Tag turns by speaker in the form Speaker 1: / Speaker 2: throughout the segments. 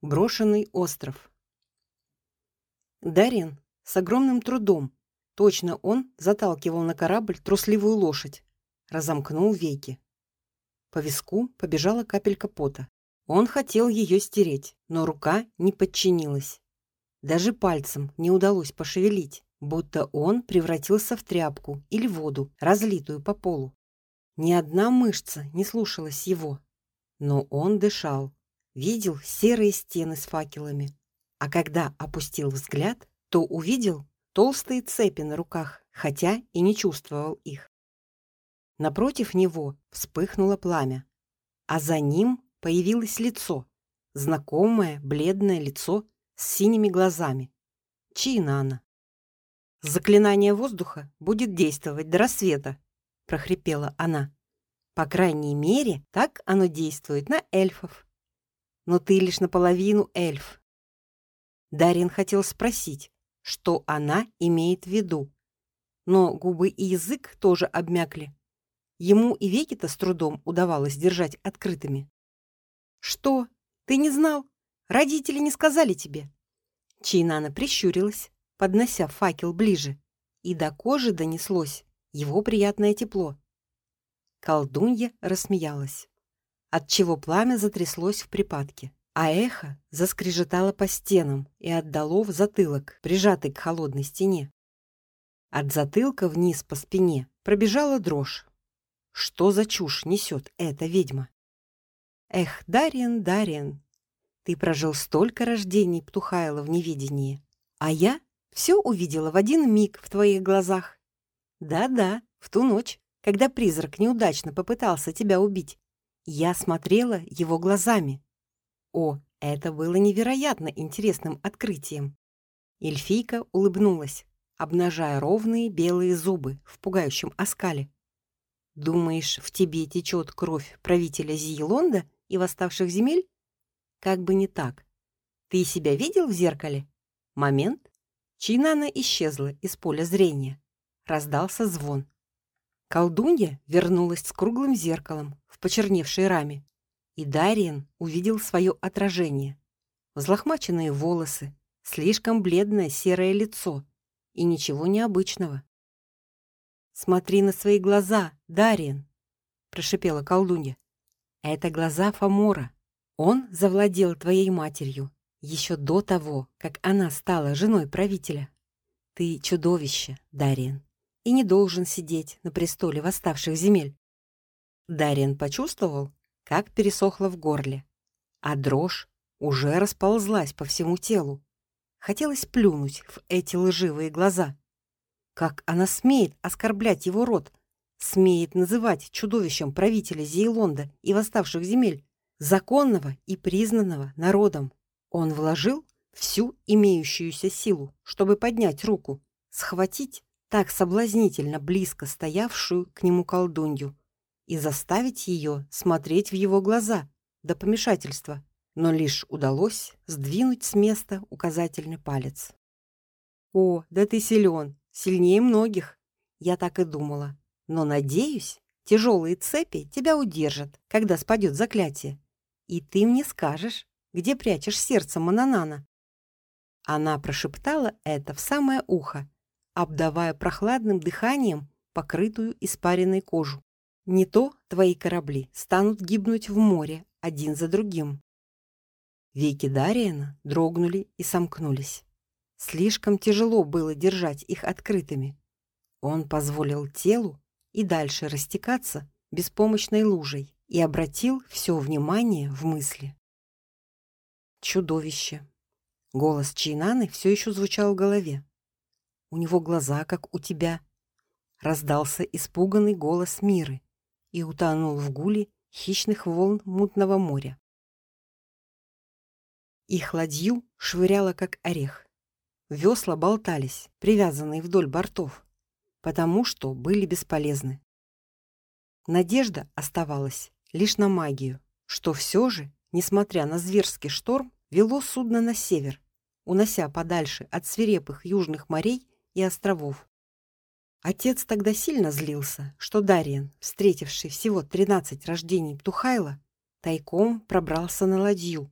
Speaker 1: Брошенный остров. Дарин с огромным трудом, точно он заталкивал на корабль трусливую лошадь, разомкнул веки. По виску побежала капелька пота. Он хотел ее стереть, но рука не подчинилась. Даже пальцем не удалось пошевелить, будто он превратился в тряпку или воду, разлитую по полу. Ни одна мышца не слушалась его, но он дышал видел серые стены с факелами, а когда опустил взгляд, то увидел толстые цепи на руках, хотя и не чувствовал их. Напротив него вспыхнуло пламя, а за ним появилось лицо, знакомое бледное лицо с синими глазами. Чинана. Заклинание воздуха будет действовать до рассвета, прохрипела она. По крайней мере, так оно действует на эльфов но ты лишь наполовину эльф. Дарин хотел спросить, что она имеет в виду, но губы и язык тоже обмякли. Ему и веки-то с трудом удавалось держать открытыми. Что? Ты не знал? Родители не сказали тебе? Чинана прищурилась, поднося факел ближе, и до кожи донеслось его приятное тепло. Колдунья рассмеялась отчего пламя затряслось в припадке, а эхо заскрежетало по стенам и отдало в затылок, прижатый к холодной стене. От затылка вниз по спине пробежала дрожь. Что за чушь несет эта ведьма? Эх, Дариан, Дариан, ты прожил столько рождений Птухайла в неведении, а я все увидела в один миг в твоих глазах. Да-да, в ту ночь, когда призрак неудачно попытался тебя убить. Я смотрела его глазами. О, это было невероятно интересным открытием. Эльфийка улыбнулась, обнажая ровные белые зубы в пугающем оскале. Думаешь, в тебе течет кровь правителя Зиелонда и восставших земель? Как бы не так. Ты себя видел в зеркале? Момент. Чинана исчезла из поля зрения. Раздался звон. Колдунья вернулась с круглым зеркалом в почерневшей раме, и Дариен увидел свое отражение. Взлохмаченные волосы, слишком бледное серое лицо и ничего необычного. Смотри на свои глаза, Дариен, прошипела колдунья. Это глаза Фамора. Он завладел твоей матерью еще до того, как она стала женой правителя. Ты чудовище, Дариен и не должен сидеть на престоле восставших земель. Дариан почувствовал, как пересохло в горле, а дрожь уже расползлась по всему телу. Хотелось плюнуть в эти лживые глаза. Как она смеет оскорблять его род, смеет называть чудовищем правителя Зейлонда и восставших земель, законного и признанного народом. Он вложил всю имеющуюся силу, чтобы поднять руку, схватить так соблазнительно близко стоявшую к нему колдунью и заставить ее смотреть в его глаза до помешательства, но лишь удалось сдвинуть с места указательный палец. О, да ты силен, сильнее многих. Я так и думала. Но надеюсь, тяжелые цепи тебя удержат, когда спадет заклятие. И ты мне скажешь, где прячешь сердце Мананана. Она прошептала это в самое ухо, обдавая прохладным дыханием покрытую испаренной кожу. Не то твои корабли станут гибнуть в море один за другим. Веки Дариена дрогнули и сомкнулись. Слишком тяжело было держать их открытыми. Он позволил телу и дальше растекаться беспомощной лужей и обратил все внимание в мысли. Чудовище. Голос Чинаны все еще звучал в голове. У него глаза, как у тебя. Раздался испуганный голос Миры и утонул в гуле хищных волн мутного моря. Их ладью швыряло как орех. Весла болтались, привязанные вдоль бортов, потому что были бесполезны. Надежда оставалась лишь на магию, что все же, несмотря на зверский шторм, вело судно на север, унося подальше от свирепых южных морей и островов. Отец тогда сильно злился, что Дариан, встретивший всего 13 рождений Птухайла, тайком пробрался на ладью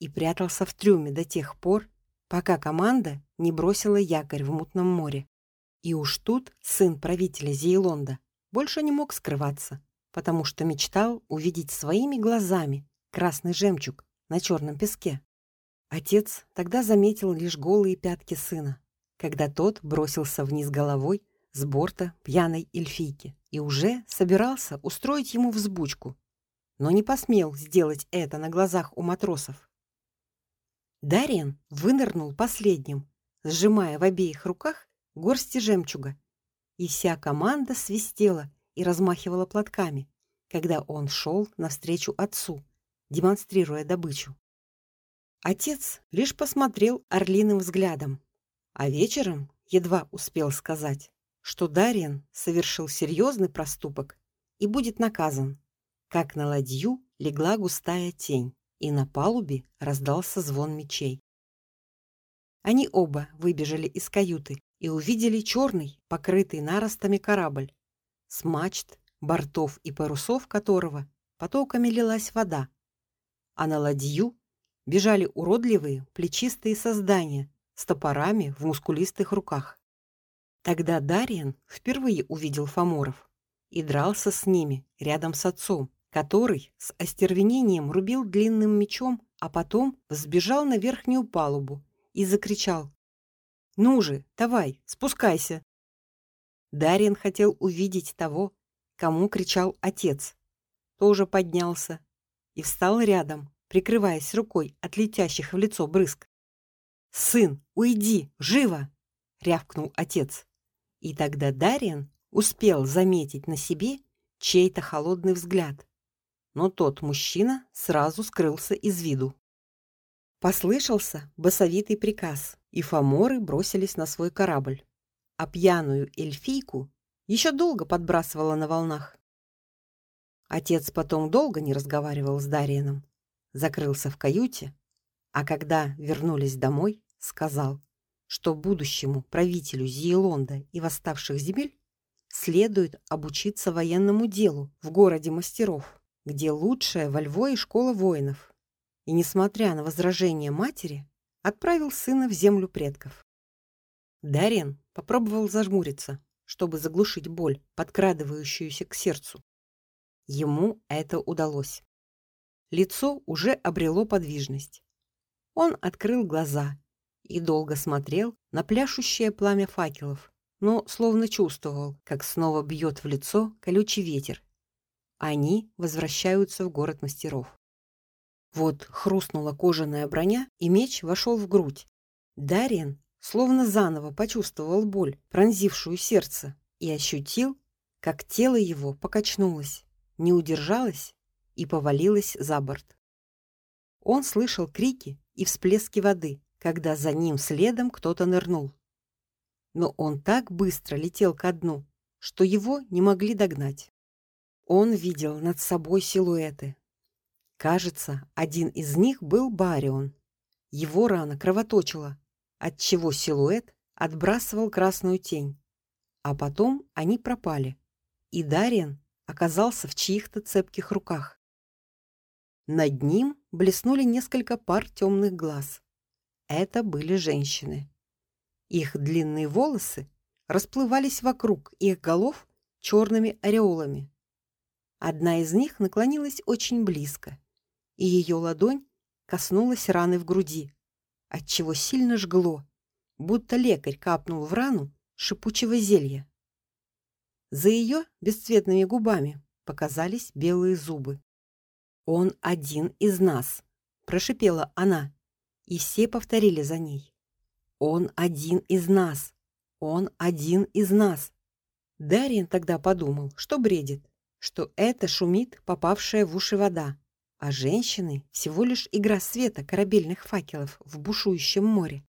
Speaker 1: и прятался в трюме до тех пор, пока команда не бросила якорь в мутном море. И уж тут сын правителя Зейлонда больше не мог скрываться, потому что мечтал увидеть своими глазами красный жемчуг на черном песке. Отец тогда заметил лишь голые пятки сына, когда тот бросился вниз головой с борта пьяной эльфийки и уже собирался устроить ему взбучку, но не посмел сделать это на глазах у матросов. Дариан вынырнул последним, сжимая в обеих руках горсти жемчуга, и вся команда свистела и размахивала платками, когда он шел навстречу отцу, демонстрируя добычу. Отец лишь посмотрел орлиным взглядом, а вечером едва успел сказать, что Дариан совершил серьезный проступок и будет наказан. Как на ладью легла густая тень, и на палубе раздался звон мечей. Они оба выбежали из каюты и увидели черный, покрытый наростами корабль, с мачт, бортов и парусов которого потоками лилась вода, а на ладью бежали уродливые, плечистые создания с топорами в мускулистых руках. Тогда Дариан впервые увидел фаморов и дрался с ними рядом с отцом, который с остервенением рубил длинным мечом, а потом взбежал на верхнюю палубу и закричал: "Ну же, давай, спускайся!" Дариан хотел увидеть того, кому кричал отец. Тоже поднялся и встал рядом, прикрываясь рукой от летящих в лицо брызг. "Сын, уйди, живо!" рявкнул отец. И тогда Дариан успел заметить на себе чей-то холодный взгляд. Но тот мужчина сразу скрылся из виду. Послышался басовитый приказ, и фаморы бросились на свой корабль, а пьяную эльфийку еще долго подбрасывала на волнах. Отец потом долго не разговаривал с Дариеном, закрылся в каюте, а когда вернулись домой, сказал, что будущему правителю Зиелонда и восставших земель следует обучиться военному делу в городе мастеров, где лучшая во Львове школа воинов. И несмотря на возражения матери, отправил сына в землю предков. Дарин попробовал зажмуриться, чтобы заглушить боль, подкрадывающуюся к сердцу. Ему это удалось. Лицо уже обрело подвижность. Он открыл глаза и долго смотрел на пляшущее пламя факелов, но словно чувствовал, как снова бьет в лицо колючий ветер. Они возвращаются в город мастеров. Вот хрустнула кожаная броня, и меч вошел в грудь. Дариан словно заново почувствовал боль, пронзившую сердце, и ощутил, как тело его покачнулось, не удержалось и повалилась за борт. Он слышал крики и всплески воды, когда за ним следом кто-то нырнул. Но он так быстро летел ко дну, что его не могли догнать. Он видел над собой силуэты. Кажется, один из них был Барион. Его рана кровоточила, отчего силуэт отбрасывал красную тень. А потом они пропали, и Дариан оказался в чьих-то цепких руках. Над ним блеснули несколько пар темных глаз. Это были женщины. Их длинные волосы расплывались вокруг их голов черными ореолами. Одна из них наклонилась очень близко, и ее ладонь коснулась раны в груди, от чего сильно жгло, будто лекарь капнул в рану шипучего зелья. За ее бесцветными губами показались белые зубы. Он один из нас, прошипела она, и все повторили за ней. Он один из нас. Он один из нас. Дарьян тогда подумал, что бредит, что это шумит попавшая в уши вода, а женщины всего лишь игра света корабельных факелов в бушующем море.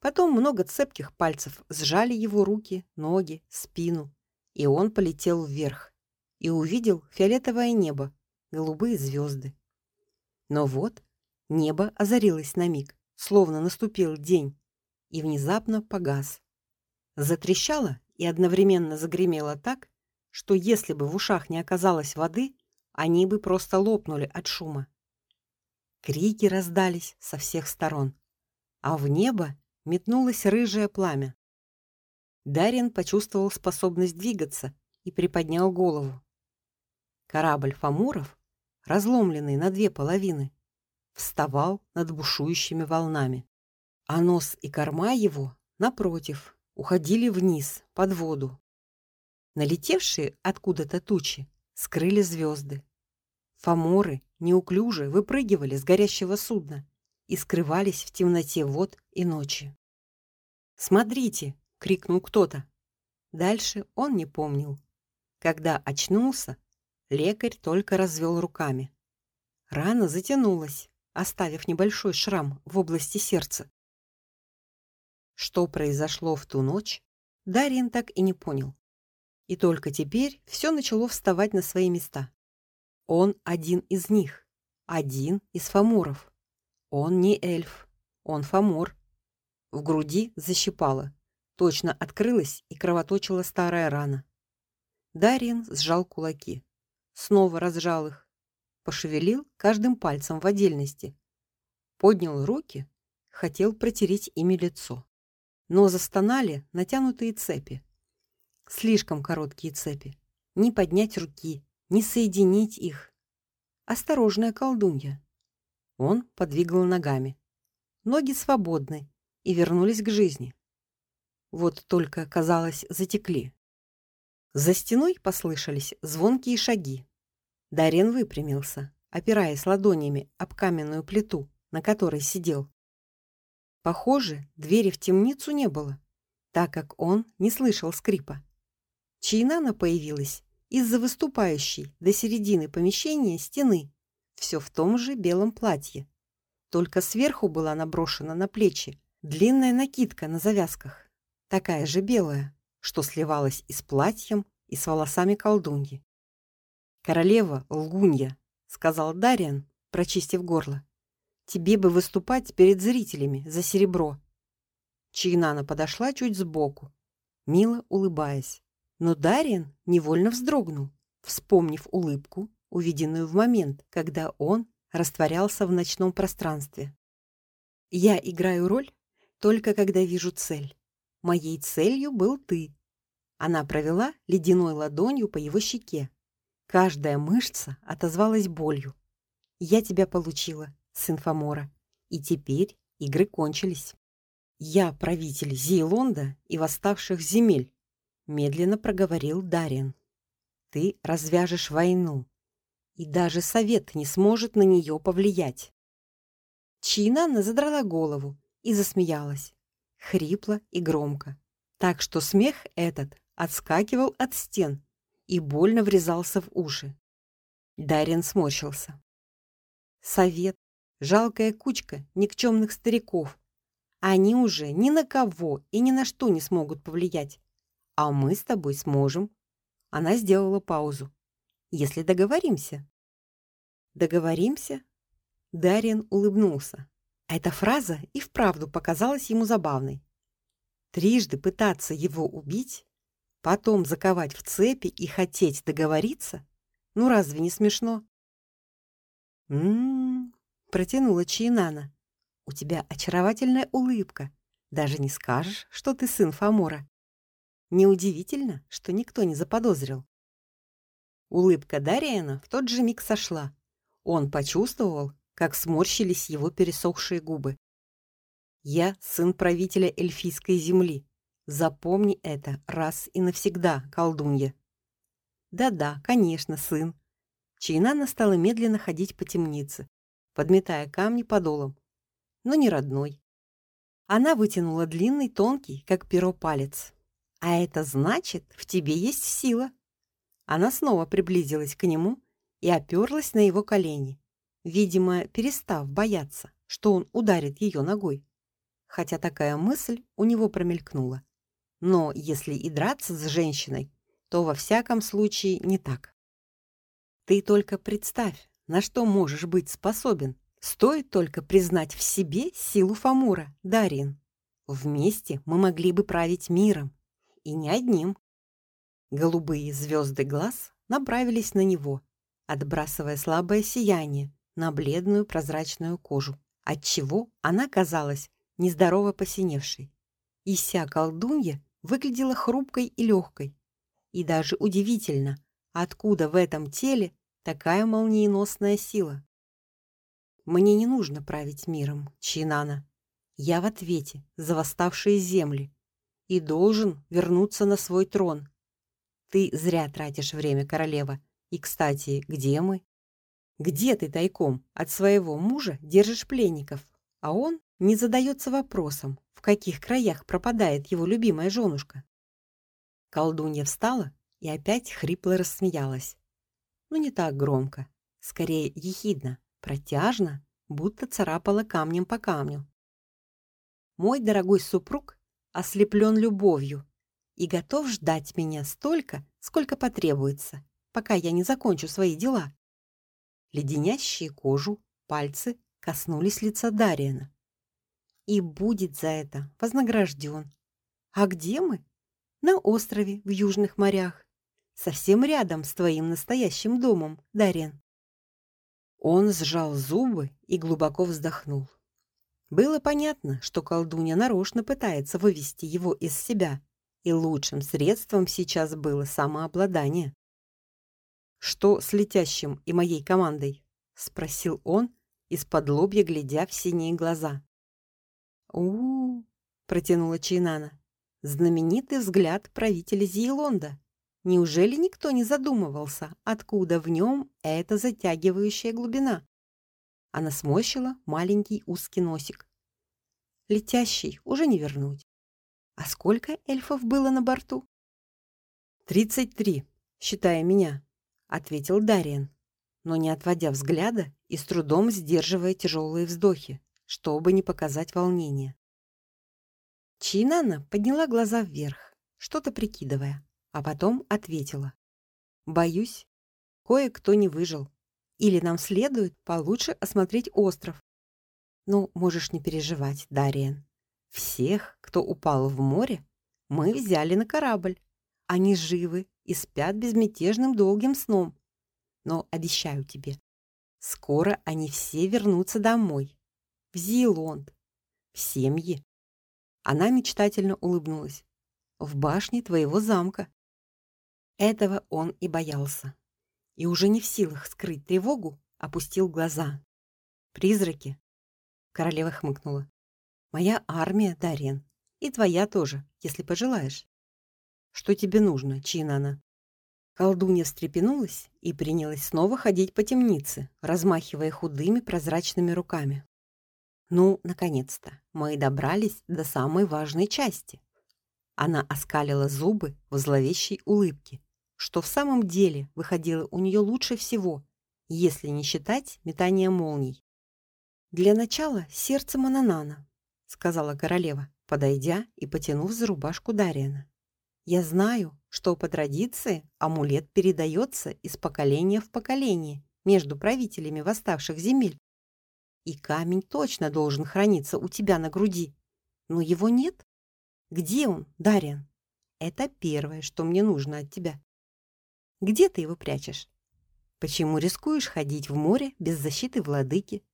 Speaker 1: Потом много цепких пальцев сжали его руки, ноги, спину, и он полетел вверх и увидел фиолетовое небо, голубые звезды. Но вот небо озарилось на миг, словно наступил день, и внезапно погас. Затрещало и одновременно загремело так, что если бы в ушах не оказалось воды, они бы просто лопнули от шума. Крики раздались со всех сторон, а в небо метнулось рыжее пламя. Дарин почувствовал способность двигаться и приподнял голову. Корабль Фамуров, разломленный на две половины, вставал над бушующими волнами, а нос и корма его, напротив, уходили вниз, под воду. Налетевшие откуда-то тучи скрыли звезды. Фаморы неуклюже выпрыгивали с горящего судна и скрывались в темноте вод и ночи. "Смотрите!" крикнул кто-то. Дальше он не помнил. Когда очнулся, лекарь только развел руками. Рана затянулась, оставив небольшой шрам в области сердца. Что произошло в ту ночь, Дарин так и не понял. И только теперь все начало вставать на свои места. Он один из них, один из фоморов. Он не эльф, он фомор. В груди защипало, точно открылась и кровоточила старая рана. Дарин сжал кулаки, снова разжал их, пошевелил каждым пальцем в отдельности, поднял руки, хотел протереть ими лицо, но застонали натянутые цепи. Слишком короткие цепи. Не поднять руки, не соединить их. Осторожная колдунья. Он подвигал ногами. Ноги свободны и вернулись к жизни. Вот только, казалось, затекли. За стеной послышались звонкие шаги. Дарен выпрямился, опираясь ладонями об каменную плиту, на которой сидел. Похоже, двери в темницу не было, так как он не слышал скрипа. Чайнана появилась из-за выступающей до середины помещения стены, все в том же белом платье. Только сверху была наброшена на плечи длинная накидка на завязках, такая же белая, что сливалась и с платьем, и с волосами колдуньи. Королева Лгунья, сказал Дариан, прочистив горло. Тебе бы выступать перед зрителями за серебро. Чайнана подошла чуть сбоку, мило улыбаясь. Но Дариан невольно вздрогнул, вспомнив улыбку, увиденную в момент, когда он растворялся в ночном пространстве. Я играю роль только когда вижу цель. Моей целью был ты. Она провела ледяной ладонью по его щеке. Каждая мышца отозвалась болью. Я тебя получила, сын Фамора, и теперь игры кончились. Я правитель Зейлонда и восставших земель, медленно проговорил Дариан. Ты развяжешь войну, и даже совет не сможет на нее повлиять. Чинанна задрала голову и засмеялась, хрипло и громко, так что смех этот отскакивал от стен и больно врезался в уши. Дариан сморщился. Совет жалкая кучка никчемных стариков. Они уже ни на кого и ни на что не смогут повлиять. А мы с тобой сможем. Она сделала паузу. Если договоримся. Договоримся? Дариан улыбнулся. Эта фраза и вправду показалась ему забавной. Трижды пытаться его убить, потом заковать в цепи и хотеть договориться? Ну разве не смешно? М-м, протянула Чинана. У тебя очаровательная улыбка. Даже не скажешь, что ты сын Фамора. Неудивительно, что никто не заподозрил. Улыбка Дариана в тот же миг сошла. Он почувствовал, как сморщились его пересохшие губы. Я сын правителя эльфийской земли. Запомни это раз и навсегда, колдунья. Да-да, конечно, сын. Чайнана стала медленно ходить по темнице, подметая камни подолом, но не родной. Она вытянула длинный, тонкий, как перо палец. А это значит, в тебе есть сила. Она снова приблизилась к нему и оперлась на его колени, видимо, перестав бояться, что он ударит ее ногой. Хотя такая мысль у него промелькнула. Но если и драться с женщиной, то во всяком случае не так. Ты только представь, на что можешь быть способен. Стоит только признать в себе силу Фамура, Дарин. Вместе мы могли бы править миром, и не одним. Голубые звезды глаз направились на него, отбрасывая слабое сияние, на бледную прозрачную кожу, отчего она казалась нездорово посиневшей. И вся колдунья выглядела хрупкой и легкой. И даже удивительно, откуда в этом теле такая молниеносная сила. Мне не нужно править миром, Чинана. Я в ответе за восставшие земли и должен вернуться на свой трон. Ты зря тратишь время, королева. И, кстати, где мы? Где ты тайком от своего мужа держишь пленников, а он не задается вопросом, в каких краях пропадает его любимая женушка? Колдунья встала и опять хрипло рассмеялась. Но не так громко, скорее ехидно, протяжно, будто царапала камнем по камню. Мой дорогой супруг ослеплен любовью и готов ждать меня столько, сколько потребуется, пока я не закончу свои дела. Леденящие кожу пальцы коснулись лица Дариана. И будет за это вознагражден. А где мы? На острове в южных морях, совсем рядом с твоим настоящим домом, Дариан. Он сжал зубы и глубоко вздохнул. Было понятно, что колдунья нарочно пытается вывести его из себя, и лучшим средством сейчас было самообладание. Что с летящим и моей командой? спросил он, из-под лобья глядя в синие глаза. У, -у, -у протянула Чинана. Знаменитый взгляд правителя Зейлонда. Неужели никто не задумывался, откуда в нем эта затягивающая глубина? Она сморщила маленький узкий носик. Летящий уже не вернуть. А сколько эльфов было на борту? «Тридцать три, считая меня, ответил Дариан, но не отводя взгляда и с трудом сдерживая тяжелые вздохи, чтобы не показать волнения. Чинана подняла глаза вверх, что-то прикидывая а потом ответила: "Боюсь, кое-кто не выжил. Или нам следует получше осмотреть остров. Ну, можешь не переживать, Дариен. Всех, кто упал в море, мы взяли на корабль. Они живы и спят безмятежным долгим сном. Но обещаю тебе, скоро они все вернутся домой, в Зилонд, в семьи. Она мечтательно улыбнулась. В башне твоего замка. Этого он и боялся. И уже не в силах скрыть тревогу, опустил глаза. Призраки. Королева хмыкнула. Моя армия, Дарен, и твоя тоже, если пожелаешь. Что тебе нужно, Чинана? Колдунья встрепенулась и принялась снова ходить по темнице, размахивая худыми прозрачными руками. Ну, наконец-то, мы добрались до самой важной части. Она оскалила зубы в зловещей улыбке что в самом деле выходило у нее лучше всего, если не считать метания молний. Для начала сердце Мананана, сказала королева, подойдя и потянув за рубашку Дариана. Я знаю, что по традиции амулет передается из поколения в поколение между правителями восставших земель. И камень точно должен храниться у тебя на груди. Но его нет. Где он, Дариан? Это первое, что мне нужно от тебя. Где ты его прячешь? Почему рискуешь ходить в море без защиты владыки?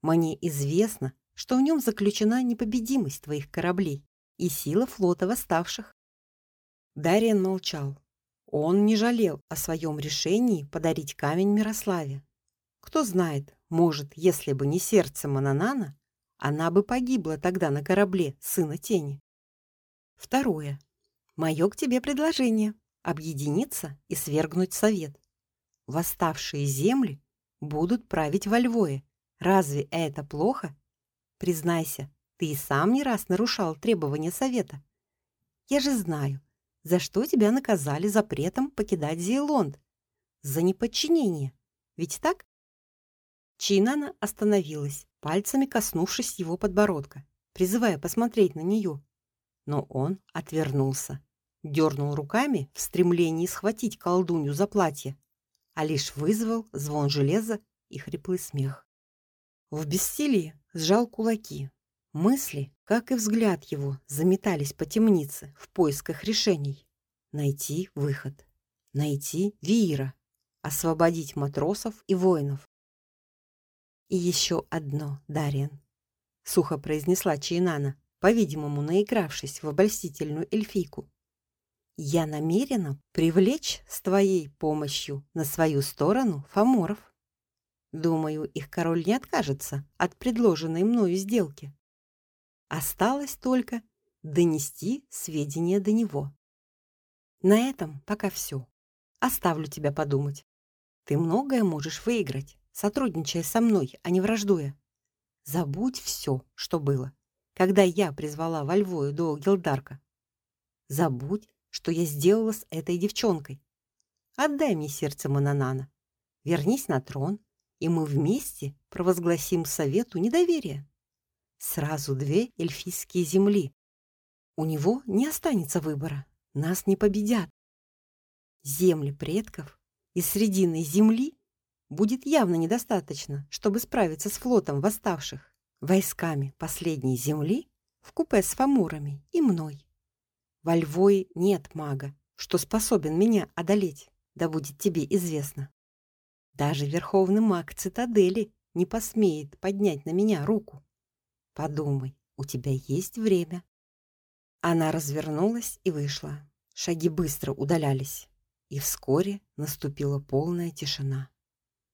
Speaker 1: Мне известно, что в нем заключена непобедимость твоих кораблей и сила флота восставших. Дариан молчал. Он не жалел о своем решении подарить камень Мирославе. Кто знает, может, если бы не сердце Мананана, она бы погибла тогда на корабле Сына Тени. Второе. Мое к тебе предложение объединиться и свергнуть совет. Восставшие земли будут править во Львове. Разве это плохо? Признайся, ты и сам не раз нарушал требования совета. Я же знаю, за что тебя наказали запретом покидать Зейлонд. За неподчинение. Ведь так? Чинана остановилась, пальцами коснувшись его подбородка, призывая посмотреть на нее. Но он отвернулся дернул руками в стремлении схватить колдунью за платье, а лишь вызвал звон железа и хриплый смех. В бессилии сжал кулаки. Мысли, как и взгляд его, заметались по темнице в поисках решений. Найти выход, найти Виира, освободить матросов и воинов. И еще одно, Дариан, сухо произнесла Чейнана, по-видимому, наигравшись в обольстительную эльфийку. Я намерена привлечь с твоей помощью на свою сторону фаморов. Думаю, их король не откажется от предложенной мною сделки. Осталось только донести сведения до него. На этом пока все. Оставлю тебя подумать. Ты многое можешь выиграть, сотрудничая со мной, а не враждуя. Забудь все, что было, когда я призвала во Львою до Гилдарка. Забудь, что я сделала с этой девчонкой. Отдай мне сердце Мананана. Вернись на трон, и мы вместе провозгласим совету недоверие. Сразу две эльфийские земли. У него не останется выбора. Нас не победят. Земли предков и срединной земли будет явно недостаточно, чтобы справиться с флотом восставших, войсками последней земли в купе с фамурами и мной. Во Львове нет мага, что способен меня одолеть, да будет тебе известно. Даже верховный маг цитадели не посмеет поднять на меня руку. Подумай, у тебя есть время. Она развернулась и вышла. Шаги быстро удалялись, и вскоре наступила полная тишина.